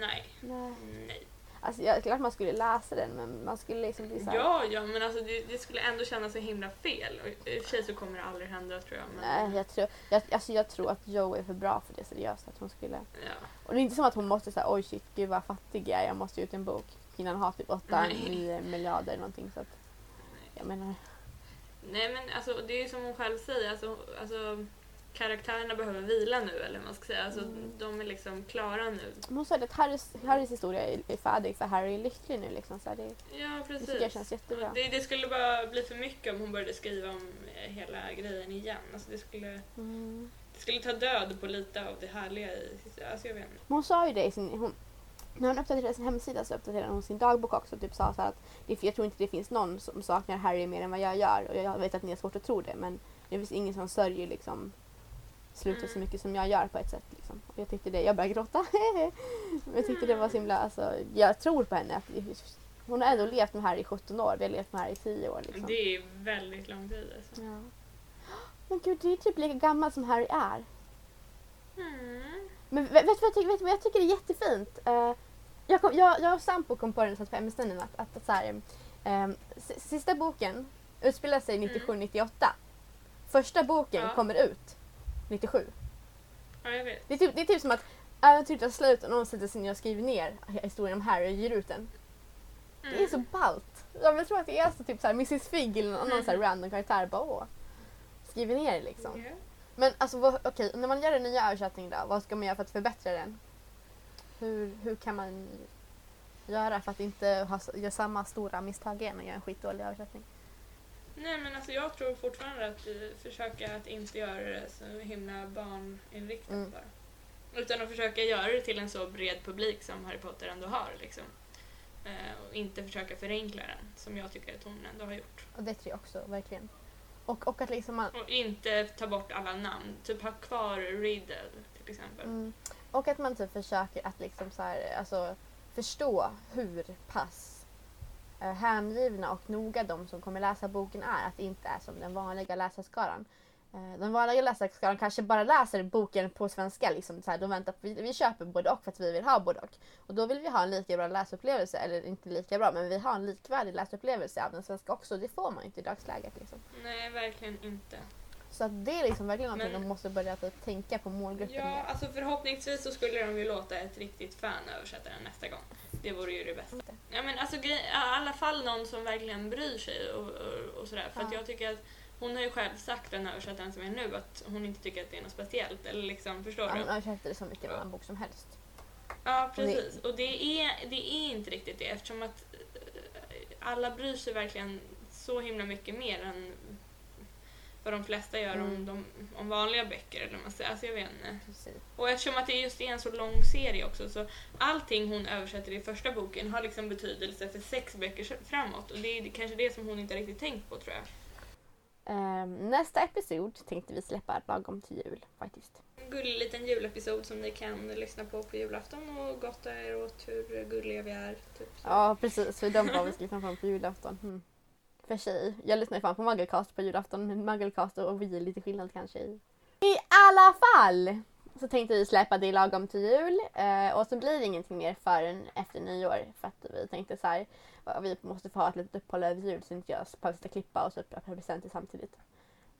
nej, nej. nej. Alltså, jag, klart man skulle läsa den men man skulle liksom bli så här, Ja, ja, men alltså det, det skulle ändå kännas så himla fel. Och I och för sig så kommer det aldrig hända tror jag. Men, Nej, jag tror, jag, alltså, jag tror att Joe är för bra för det seriöst. Att hon skulle... ja. Och det är inte som att hon måste säga oj shit gud vad fattig jag är, jag måste ge ut en bok. Innan har typ 8-9 miljarder eller någonting så att jag menar. Nej men alltså det är ju som hon själv säger, alltså, alltså karaktärerna behöver vila nu eller man ska säga. Alltså, Mm. De är liksom klara nu. Hon sa att Harrys, Harrys historia är, är färdig för Harry är lycklig nu liksom. Så det, Ja det precis. tycker jag känns jättebra. Det, det skulle bara bli för mycket om hon började skriva om eh, hela grejen igen. Alltså det, skulle, Mm. det skulle ta död på lite av det härliga i Alltså jag vet inte. Men hon sa ju det i sin... Hon, när hon uppdaterade sin hemsida så uppdaterade hon sin dagbok också. Typ sa så att det, jag tror inte det finns någon som saknar Harry mer än vad jag gör. Och jag vet att ni har svårt att tro det men det finns ingen som sörjer liksom slutet så Mm. mycket som jag gör på ett sätt. Liksom. Och jag tyckte det, jag började gråta. Men jag tyckte det var så himla, alltså, jag tror på henne. Att det- hon har ändå levt med Harry i 17 år, vi har levt med Harry i 10 år. Liksom. Det är väldigt lång tid alltså. Ja. Men gud, det är typ lika gammal som Harry är. Mm. Men vet, du vad jag tycker, vet du vad jag tycker är jättefint? Eh, jag, kom, jag, jag och Sampo kom på den på ämnesstunden att, att, att så här, s- sista boken utspelar sig 97-98. Första boken Ja. kommer ut 97. Ja jag vet. Det är typ, det är typ som att äventyret tar slut och någon sätter sig ner och skriver ner historien om Harry och ger ut den. Det är så ballt. Jag tror att det är så typ så här Mrs Figg eller någon, någon så random karaktär bara åh, skriver ner det liksom. Ja. Men alltså vad- okej, när man gör en nya översättning då, vad ska man göra för att förbättra den? Hur, hur kan man göra för att inte ha, göra samma stora misstag igen och göra en skitdålig översättning? Nej men alltså jag tror fortfarande att vi försöka att inte göra det så himla barninriktat Mm. bara. Utan att försöka göra det till en så bred publik som Harry Potter ändå har liksom. Eh, och inte försöka förenkla den som jag tycker att hon ändå har gjort. Och det tror jag också, verkligen. Och, och att liksom man, Och inte ta bort alla namn. Typ ha kvar Riddle till exempel. mm, och att man typ försöker att liksom så här, alltså, förstå hur pass eh, hängivna och noga de som kommer läsa boken är. Att det inte är som den vanliga läsarskaran. Eh, Den vanliga läsarskaran kanske bara läser boken på svenska. Liksom, så här, de väntar på, vi, vi köper både och för att vi vill ha både och. Och då vill vi ha en lika bra läsupplevelse, eller inte lika bra, men vi vill ha en likvärdig läsupplevelse av den svenska också. Det får man inte i dagsläget. Liksom. Nej, verkligen inte. Så att det är liksom verkligen någonting Men- de måste börja typ, tänka på målgruppen Ja, alltså förhoppningsvis så skulle de ju låta ett riktigt fan översätta den nästa gång. Det vore ju det bästa. Ja men alltså i alla fall någon som verkligen bryr sig och, och, och sådär. För att Ja. jag tycker att hon har ju själv sagt, den översättaren som är nu, att hon inte tycker att det är något speciellt. Eller liksom, förstår hon översätter det som vilken annan bok som helst. Ja, det- precis. Och det är, det är inte riktigt det eftersom att eh, alla bryr sig verkligen så himla mycket mer än vad de flesta gör om, Mm. de, om vanliga böcker. Eller man säger. Alltså jag vet inte. Precis. Och eftersom att det just är en så lång serie också så allting hon översätter i första boken har liksom betydelse för sex böcker framåt och det är kanske det som hon inte riktigt tänkt på tror jag. Ehm, nästa episod tänkte vi släppa lagom till jul faktiskt. En gullig liten julepisod som ni kan lyssna på på julafton och gotta er åt hur gulliga vi är. Typ. så. Ja precis, de var vi skulle fram på julafton. Mm. För sig, jag lyssnar ju fan på Mugglecast på julafton men Mugglecast och vi är lite skillnad kanske i. I alla fall! Så tänkte vi släppa det lagom till jul eh, och så blir det ingenting mer förrän efter nyår för att vi tänkte så här, vi måste få ha ett litet uppehåll över jul så inte jag behöver sitta och klippa och så öppna presenter samtidigt.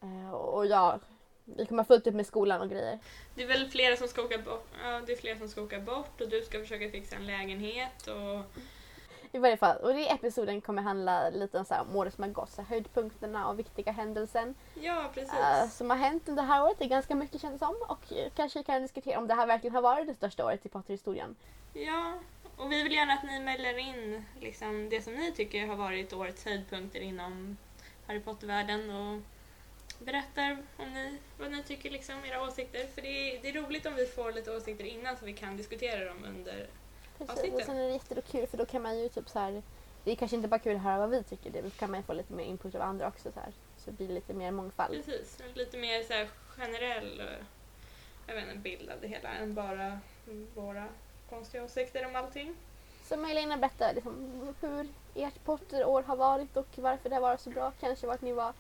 Eh, och ja, vi kommer ha fullt upp med skolan och grejer. Det är väl flera som ska åka bort, ja, det är flera som ska åka bort och du ska försöka fixa en lägenhet och i varje fall, och det episoden kommer handla lite om så här, om året som har gått, så här, höjdpunkterna och viktiga händelser ja precis. eh, som har hänt under det här året. Det är ganska mycket känns som och kanske kan diskutera om det här verkligen har varit det största året i Potter-historien. Ja, och vi vill gärna att ni mejlar in liksom, det som ni tycker har varit årets höjdpunkter inom Harry Potter-världen och berättar om ni, vad ni tycker, liksom, era åsikter. För det är, det är roligt om vi får lite åsikter innan så vi kan diskutera dem under... Precis. Och sen är det jättekul för då kan man ju typ så här, det är kanske inte bara kul att höra vad vi tycker, det kan man ju få lite mer input av andra också så här. Så det blir lite mer mångfald. Precis, lite mer så här, generell jag vet inte, bild av det hela än bara våra konstiga åsikter om allting. Så Magdalena berättar liksom hur ert Potter-år har varit och varför det har varit så bra. Kanske vad ni var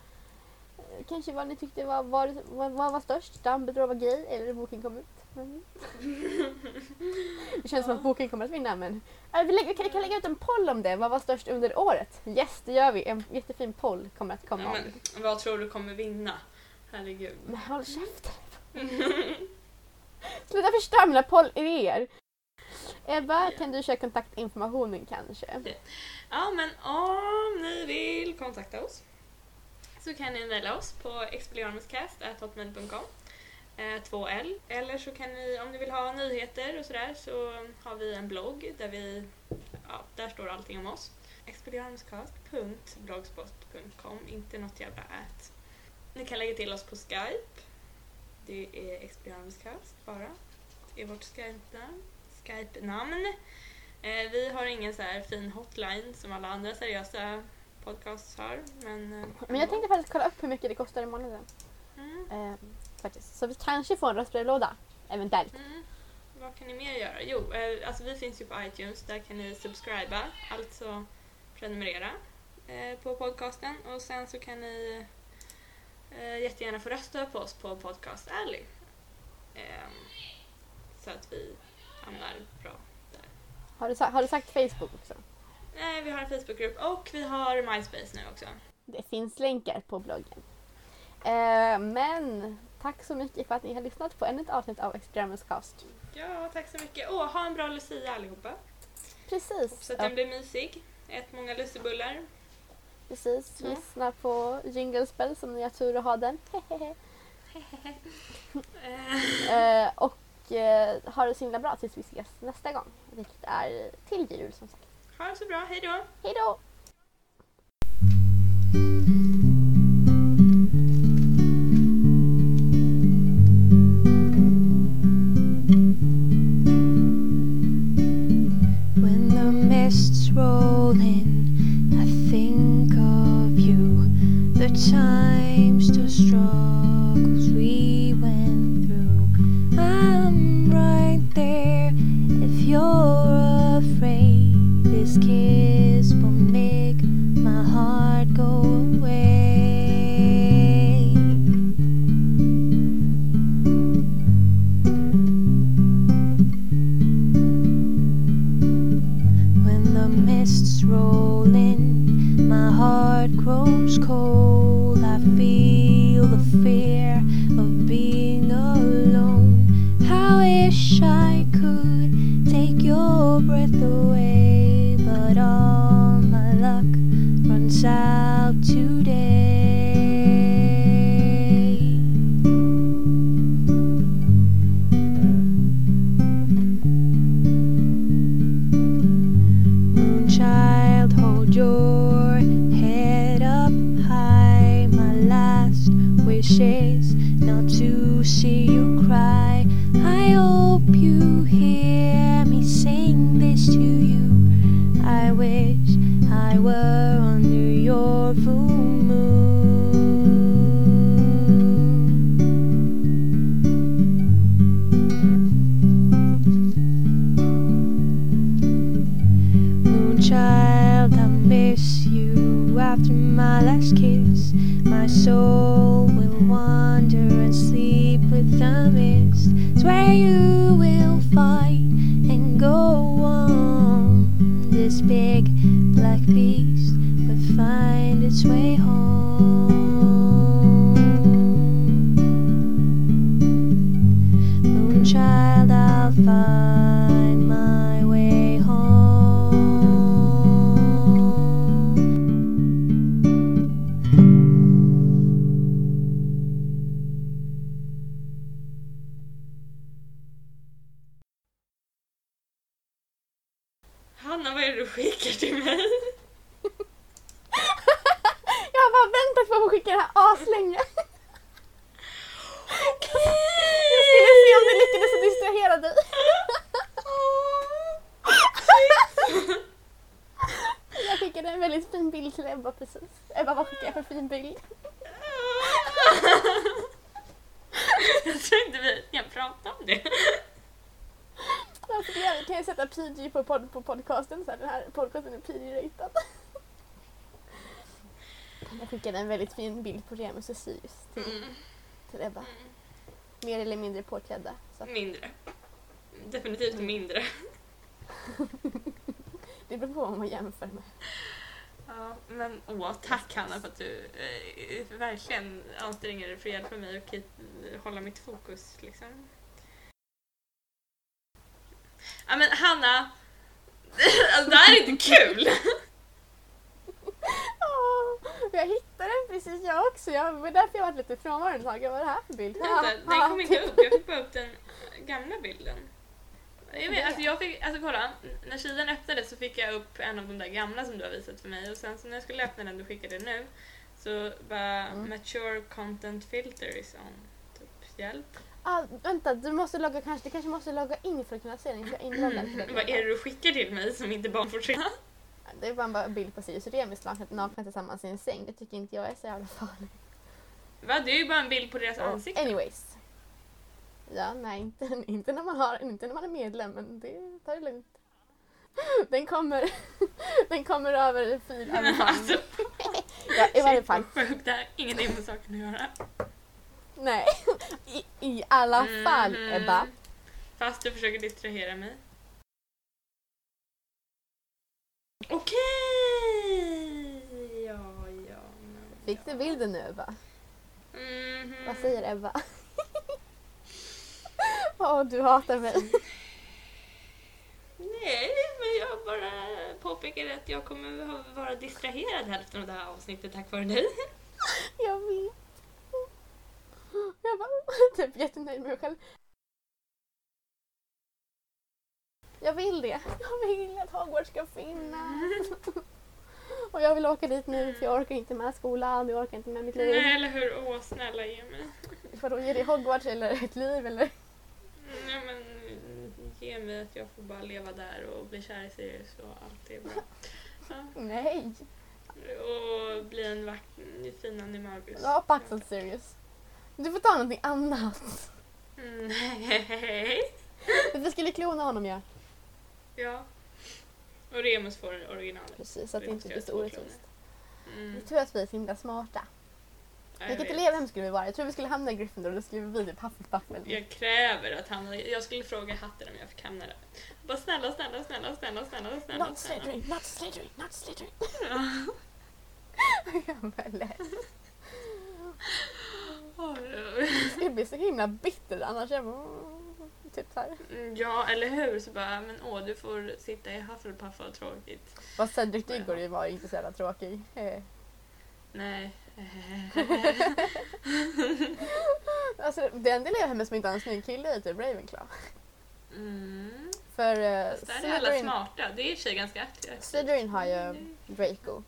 Kanske vad ni tyckte var, var, var, vad var störst. Dumbledore var gay eller boken kom ut. Mm. Det känns som att boken kommer att vinna men Äh, vi, lägger, vi, kan, vi kan lägga ut en poll om det. Vad var störst under året? Yes, det gör vi. En jättefin poll kommer att komma. Ja, men, vad tror du kommer vinna? Herregud. Men håll käften. Sluta förstöra mina pollidéer. Ebba, kan du köra kontaktinformationen kanske? Ja, men om ni vill kontakta oss så kan ni mejla oss på expelliarmuscast.hotmail.com eh, 2L. Eller så kan ni, om ni vill ha nyheter och sådär, så har vi en blogg där vi, ja, där står allting om oss. expelliarmuscast.blogspot.com, inte något jävla ät. Ni kan lägga till oss på Skype. Det är expelliarmuscast bara. Det är vårt Skype-namn. Skype-namn. Eh, vi har ingen så här fin hotline som alla andra seriösa podcasts har. Men, eh, Men jag tänkte faktiskt kolla upp hur mycket det kostar i månaden. Mm, Eh, faktiskt. Så vi kanske får en röstbrevlåda. Eventuellt. mm. Vad kan ni mer göra? Jo, eh, alltså vi finns ju på iTunes. Där kan ni subscriba, alltså prenumerera eh, på podcasten. Och sen så kan ni eh, jättegärna få rösta på oss på Podcast Alley. Ehm, så att vi hamnar bra där. Har du, har du sagt Facebook också? Nej, vi har en Facebookgrupp och vi har MySpace nu också. Det finns länkar på bloggen. Eh, men tack så mycket för att ni har lyssnat på ännu ett avsnitt av Experimentscast. Ja, tack så mycket. Åh, ha en bra Lucia allihopa. Precis. Så att den blir mysig. Ät många lussebullar. Precis. Ja. Lyssna på Jingle Spell som ni har tur att ha den. Eh, och eh, ha det så himla bra tills vi ses nästa gång. Vilket är till jul som sagt. Ha det så bra, hej då! Hej då! When the mists roll in, I think of you. The times, the struggles after my last kiss. My soul will wander and sleep with the mist. Where you en väldigt fin bild på Remus och Sirius till, Mm. till Ebba. Mer eller mindre påklädda. Så Mindre. Definitivt mindre. det beror på vad man jämför med. Ja, men åh, tack Hanna för att du eh, verkligen anstränger dig för att hjälpa mig och keep- hålla mitt fokus. Liksom. Ja men Hanna! alltså, det här är inte kul! Jag hittade den precis jag också. Jag, det var därför jag var lite frånvarande ett tag. Vad är det här för bild? Vänta, den kom inte upp. Jag fick bara upp den gamla bilden. Jag, vet, alltså jag fick, alltså kolla, när sidan öppnades så fick jag upp en av de där gamla som du har visat för mig och sen så när jag skulle öppna den du skickade nu så bara Mm. mature content filter is on. Typ hjälp. Ah, vänta, du måste logga kanske, du kanske måste logga in för att kunna se den. Jag är inloggad. Vad är det du skickar till mig som inte barn får se? Det är bara en bild på Sirius Remus nakna, tillsammans i en säng. Det tycker inte jag är så jävla farligt. Va? Det är ju bara en bild på deras ansikte. Anyways. Ja, nej, inte, inte, när man har, inte när man är medlem, men det tar det lugnt. Den kommer, den kommer över över hand. Alltså, Ja, i varje fall. sjukt. Det har ingenting med saken att göra. Nej, i, i alla fall Mhm. Ebba. Fast du försöker distrahera mig. Okej! Ja, ja. men Fick du bilden nu Ebba? Mhm. Vad säger Ebba? Åh, du hatar mig. Nej, men jag bara påpekar att jag kommer ha- vara distraherad hälften av det här avsnittet tack vare dig. Jag vet. Jag var typ jättenöjd med mig själv. Jag vill det. Jag vill att Hogwarts ska finnas. Och jag vill åka dit nu för jag orkar inte med skolan, jag orkar inte med mitt liv. Nej, eller hur? Åh, snälla ge mig. Vadå, ge dig Hogwarts eller ett liv eller? Nej, men ge mig att jag får bara leva där och bli kär i Sirius och allt är bra. Ja. Nej. Och bli en vack, fin animagus. Jag har paxat serious. Du får ta någonting annat. Mm, Nej. Vi skulle klona honom ja. Ja. Och Remus får originalet. Precis, så att det inte blir så orättvist. Mm. Jag tror att vi är så himla smarta. Jag Vilket elevhem skulle vi vara? Jag tror vi skulle hamna i Gryffindor och då skulle vi bli typ Hufflepuff eller Jag kräver att han... Jag skulle fråga hatten om jag fick hamna där. Bara snälla, snälla, snälla, snälla, snälla, snälla, Not. Slytherin, not Slytherin, not Slytherin. Ja. Jag bara. Oj. Jag blir så himla bitter annars. Jag bara, typ så här. Mm, Ja, eller hur? Så bara, men åh, du får sitta i Hufflepuff ha tråkigt. Fast Cedric Diggory var ju inte så jävla tråkig. Eh. Nej. Alltså, det enda elevhemmet som inte har en snygg kille är typ Ravenclaw. Mm. För uh, Fast där är alla smarta. Det är i och för sig ganska aktivt. Slytherin har ju Draco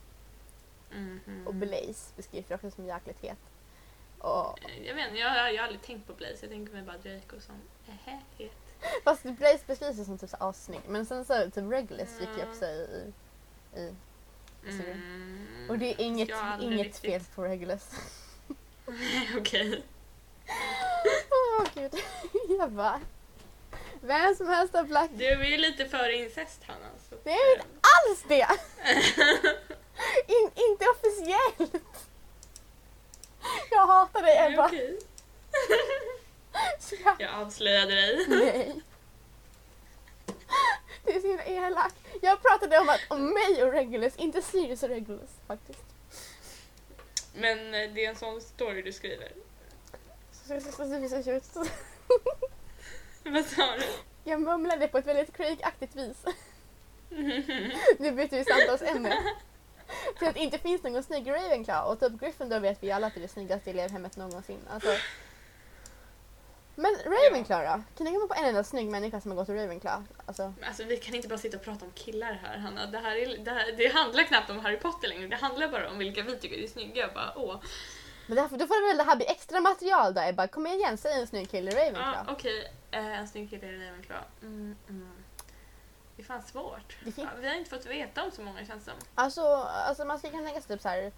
Mhm. och Blaze beskrivs också som jäkligt het. Och, Jag vet inte, jag, jag, jag har aldrig tänkt på Blaze. Jag tänker mig bara Draco som ähä, het. fast Blaze beskrivs ju som typ så assnygg. Men sen så typ Regulus gick ju Mm. också i, i. Mm. Och det är inget, inget riktigt- fel på Regulus. Okej. Åh gud. Jag bara... Vem som helst har Black... Du är ju lite för incest Hanna. Så Det är inte alls det! In, inte officiellt dig Det är Ebba. Så jag- Jag avslöjade dig. Nej. Det är så elakt. Jag pratade om, att, om mig och Regulus, inte Sirius och Regulus faktiskt. Men eh, det är en sån story du skriver. Vad sa du? Jag mumlade på ett väldigt Craig-aktigt vis. Nu byter vi samtalsämne. Till att det inte finns någon snygg Ravenclaw och typ Gryffindor vet vi alla att det är det snyggaste elevhemmet någonsin. Alltså. Men Ravenclaw då? Kan du komma på en enda snygg människa som har gått i Ravenclaw? Alltså, Alltså vi kan inte bara sitta och prata om killar här Hanna. Det, här är, det, här, det handlar knappt om Harry Potter längre. Det handlar bara om vilka vi tycker är snygga. Bara, åh. men därför, då får väl det här bli extra material då Ebba. Kom igen, säg en snygg kille i Ravenclaw. Okej, eh, en snygg kille i Ravenclaw. Mm, mm. Det är fan svårt. Ja, vi har inte fått veta om så många känns det som. Alltså, alltså man ska kunna tänka sig typ såhär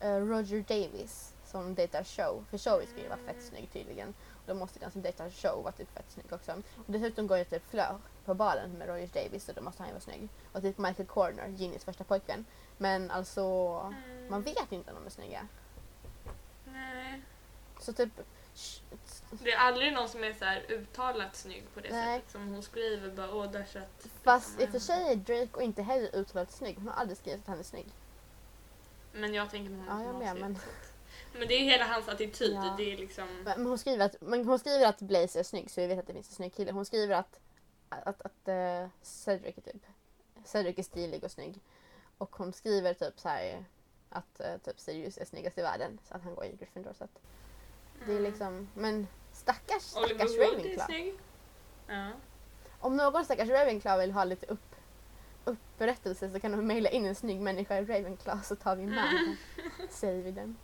eh, Roger Davis som dejtar Show. För Show ska ju vara fett snygg tydligen. Då måste den som dejtar Show vara typ fett snygg också. Och dessutom går ju typ Fleur på balen med Roger Davis så då måste han ju vara snygg. Och typ Michael Corner, Ginnys första pojkvän. Men alltså, Mm. man vet inte om de är snygga. Nej. Så typ... Det är aldrig någon som är så här uttalat snygg på det Nej. sättet. Som hon skriver bara åh där satt... Fast i och för sig är Drake och inte heller uttalat snygg. Hon har aldrig skrivit att han är snygg. Men jag tänker på honom Ja, jag som med, avsnitt. men- Men det är hela hans attityd. Ja. Det är liksom... Men hon skriver att, men hon skriver att Blaze är snygg så vi vet att det finns en snygg kille. Hon skriver att, att, att uh, Cedric är typ Cedric är stilig och snygg. Och hon skriver typ så här att uh, typ Sirius är snyggast i världen så att han går i Gryffindor. Så att det är Mm. liksom, men stackars Oliver stackars Wood är Ravenclaw. snygg. Ja. Om någon stackars Ravenclaw vill ha lite upp, upprättelse så kan de mejla in en snygg människa i Ravenclaw så tar vi med den. Säger vi den.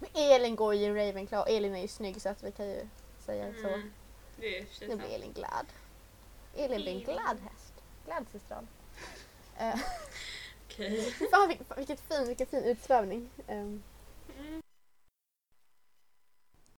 Men Elin går ju i Ravenclaw och Elin är ju snygg så att vi kan ju säga så. Mm. Det är Nu blir Elin glad. Elin blir en glad häst. Glad systral. Uh, Okej. fan, vil- vilket fin, vilken fin utsvävning. Um,